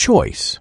choice.